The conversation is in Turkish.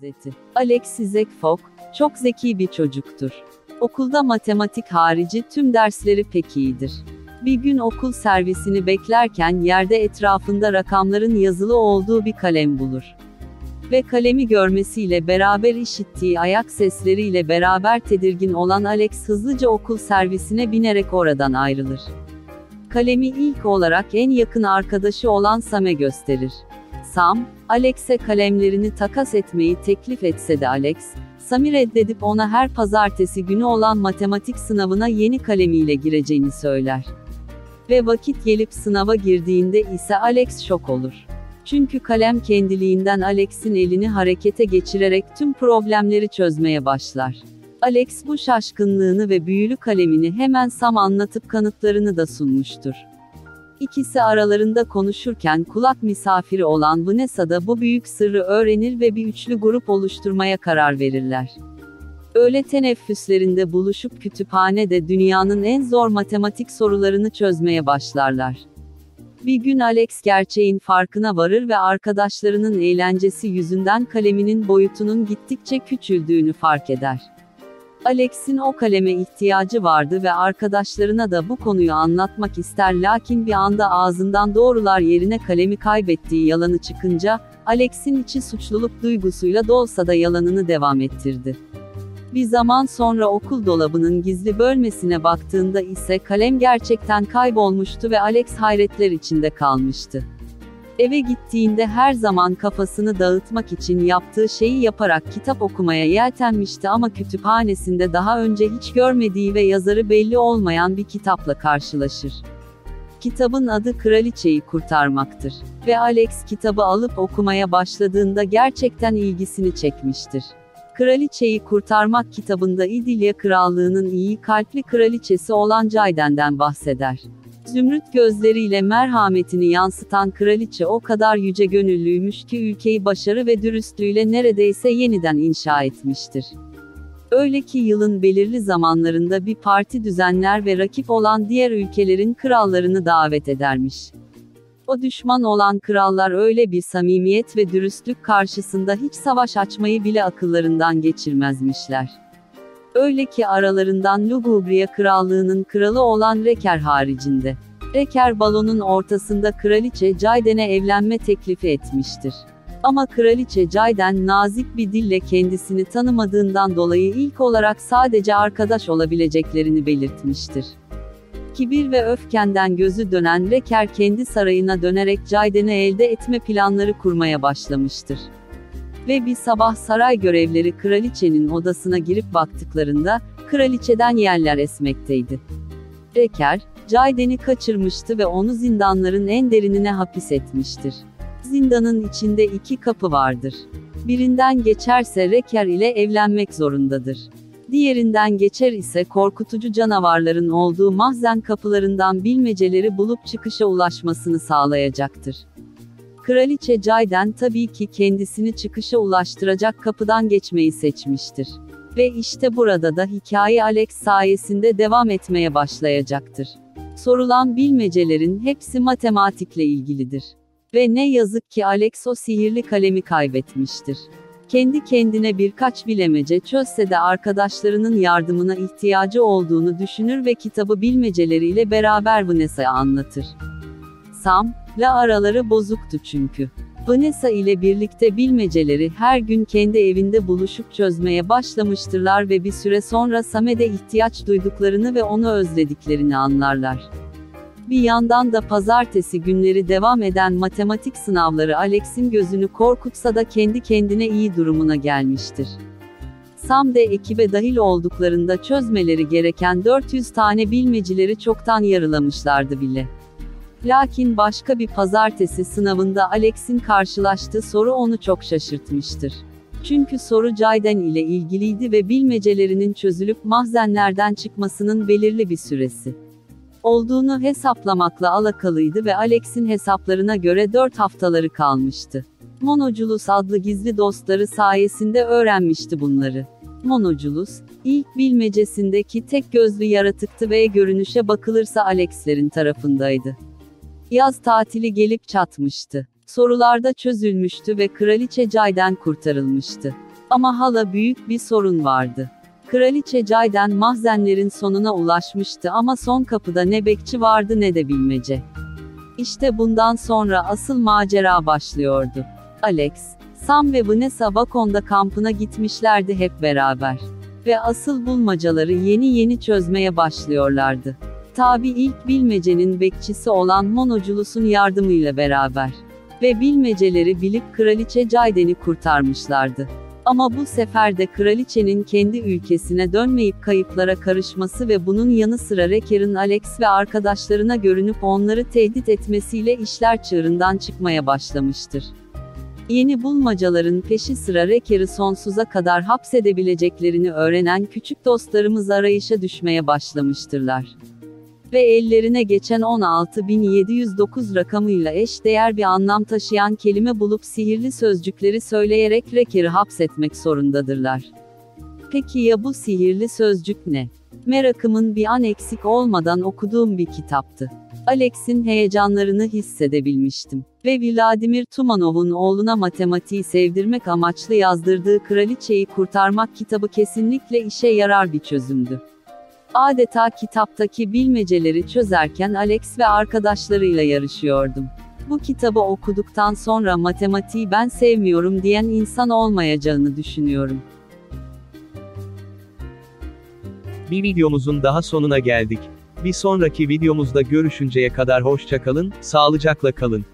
Zeti. Alexis Zekfok, çok zeki bir çocuktur. Okulda matematik harici tüm dersleri pek iyidir. Bir gün okul servisini beklerken yerde etrafında rakamların yazılı olduğu bir kalem bulur. Ve kalemi görmesiyle beraber işittiği ayak sesleriyle beraber tedirgin olan Alex hızlıca okul servisine binerek oradan ayrılır. Kalemi ilk olarak en yakın arkadaşı olan Sam'e gösterir. Sam, Alex'e kalemlerini takas etmeyi teklif etse de Alex, Sam'i reddedip ona her pazartesi günü olan matematik sınavına yeni kalemiyle gireceğini söyler. Ve vakit gelip sınava girdiğinde ise Alex şok olur. Çünkü kalem kendiliğinden Alex'in elini harekete geçirerek tüm problemleri çözmeye başlar. Alex bu şaşkınlığını ve büyülü kalemini hemen Sam anlatıp kanıtlarını da sunmuştur. İkisi aralarında konuşurken kulak misafiri olan Vanessa da bu büyük sırrı öğrenir ve bir üçlü grup oluşturmaya karar verirler. Öğle teneffüslerinde buluşup kütüphanede dünyanın en zor matematik sorularını çözmeye başlarlar. Bir gün Alex gerçeğin farkına varır ve arkadaşlarının eğlencesi yüzünden kaleminin boyutunun gittikçe küçüldüğünü fark eder. Alex'in o kaleme ihtiyacı vardı ve arkadaşlarına da bu konuyu anlatmak ister lakin bir anda ağzından doğrular yerine kalemi kaybettiği yalanı çıkınca, Alex'in içi suçluluk duygusuyla dolsa da yalanını devam ettirdi. Bir zaman sonra okul dolabının gizli bölmesine baktığında ise kalem gerçekten kaybolmuştu ve Alex hayretler içinde kalmıştı. Eve gittiğinde her zaman kafasını dağıtmak için yaptığı şeyi yaparak kitap okumaya yeltenmişti ama kütüphanesinde daha önce hiç görmediği ve yazarı belli olmayan bir kitapla karşılaşır. Kitabın adı Kraliçeyi Kurtarmaktır ve Alex kitabı alıp okumaya başladığında gerçekten ilgisini çekmiştir. Kraliçeyi Kurtarmak kitabında İdilya Krallığı'nın iyi kalpli kraliçesi olan Cayden'den bahseder. Zümrüt gözleriyle merhametini yansıtan kraliçe o kadar yüce gönüllüymüş ki ülkeyi başarı ve dürüstlüğüyle neredeyse yeniden inşa etmiştir. Öyle ki yılın belirli zamanlarında bir parti düzenler ve rakip olan diğer ülkelerin krallarını davet edermiş. O düşman olan krallar öyle bir samimiyet ve dürüstlük karşısında hiç savaş açmayı bile akıllarından geçirmezmişler. Öyle ki aralarından Lugubria krallığının kralı olan Reker haricinde. Reker balonun ortasında kraliçe Cayden'e evlenme teklifi etmiştir. Ama kraliçe Cayden nazik bir dille kendisini tanımadığından dolayı ilk olarak sadece arkadaş olabileceklerini belirtmiştir. Kibir ve öfkenden gözü dönen Reker kendi sarayına dönerek Cayden'i elde etme planları kurmaya başlamıştır. Ve bir sabah saray görevleri kraliçenin odasına girip baktıklarında, kraliçeden yerler esmekteydi. Reker, Cayden'i kaçırmıştı ve onu zindanların en derinine hapis etmiştir. Zindanın içinde iki kapı vardır. Birinden geçerse Reker ile evlenmek zorundadır. Diğerinden geçer ise korkutucu canavarların olduğu mahzen kapılarından bilmeceleri bulup çıkışa ulaşmasını sağlayacaktır. Kraliçe Cayden tabii ki kendisini çıkışa ulaştıracak kapıdan geçmeyi seçmiştir. Ve işte burada da hikaye Alex sayesinde devam etmeye başlayacaktır. Sorulan bilmecelerin hepsi matematikle ilgilidir. Ve ne yazık ki Alex o sihirli kalemi kaybetmiştir. Kendi kendine birkaç bilemece çözse de arkadaşlarının yardımına ihtiyacı olduğunu düşünür ve kitabı bilmeceleriyle beraber Vanessa'ya anlatır. Sam, la araları bozuktu çünkü. Vanessa ile birlikte bilmeceleri her gün kendi evinde buluşup çözmeye başlamıştırlar ve bir süre sonra Sam'e ihtiyaç duyduklarını ve onu özlediklerini anlarlar. Bir yandan da pazartesi günleri devam eden matematik sınavları Alex'in gözünü korkutsa da kendi kendine iyi durumuna gelmiştir. Sam de ekibe dahil olduklarında çözmeleri gereken 400 tane bilmecileri çoktan yarılamışlardı bile. Lakin başka bir pazartesi sınavında Alex'in karşılaştığı soru onu çok şaşırtmıştır. Çünkü soru Cayden ile ilgiliydi ve bilmecelerinin çözülüp mahzenlerden çıkmasının belirli bir süresi olduğunu hesaplamakla alakalıydı ve Alex'in hesaplarına göre 4 haftaları kalmıştı. Monoculus adlı gizli dostları sayesinde öğrenmişti bunları. Monoculus, ilk bilmecesindeki tek gözlü yaratıktı ve görünüşe bakılırsa Alex'lerin tarafındaydı. Yaz tatili gelip çatmıştı. Sorularda çözülmüştü ve kraliçe Cayden kurtarılmıştı. Ama hala büyük bir sorun vardı. Kraliçe Cayden mahzenlerin sonuna ulaşmıştı ama son kapıda ne bekçi vardı ne de bilmece. İşte bundan sonra asıl macera başlıyordu. Alex, Sam ve Vanessa Vakon'da kampına gitmişlerdi hep beraber. Ve asıl bulmacaları yeni yeni çözmeye başlıyorlardı. Tabi ilk bilmecenin bekçisi olan Monoculus'un yardımıyla beraber. Ve bilmeceleri bilip Kraliçe Cayden'i kurtarmışlardı. Ama bu sefer de kraliçenin kendi ülkesine dönmeyip kayıplara karışması ve bunun yanı sıra Reker'in Alex ve arkadaşlarına görünüp onları tehdit etmesiyle işler çığırından çıkmaya başlamıştır. Yeni bulmacaların peşi sıra Reker'i sonsuza kadar hapsedebileceklerini öğrenen küçük dostlarımız arayışa düşmeye başlamıştırlar. Ve ellerine geçen 16709 rakamıyla eş değer bir anlam taşıyan kelime bulup sihirli sözcükleri söyleyerek Reker'i hapsetmek zorundadırlar. Peki ya bu sihirli sözcük ne? Merakımın bir an eksik olmadan okuduğum bir kitaptı. Alex'in heyecanlarını hissedebilmiştim. Ve Vladimir Tumanov'un oğluna matematiği sevdirmek amaçlı yazdırdığı Kraliçeyi Kurtarmak kitabı kesinlikle işe yarar bir çözümdü. Adeta kitaptaki bilmeceleri çözerken Alex ve arkadaşlarıyla yarışıyordum. Bu kitabı okuduktan sonra matematiği ben sevmiyorum diyen insan olmayacağını düşünüyorum. Bir videomuzun daha sonuna geldik. Bir sonraki videomuzda görüşünceye kadar hoşçakalın, sağlıcakla kalın.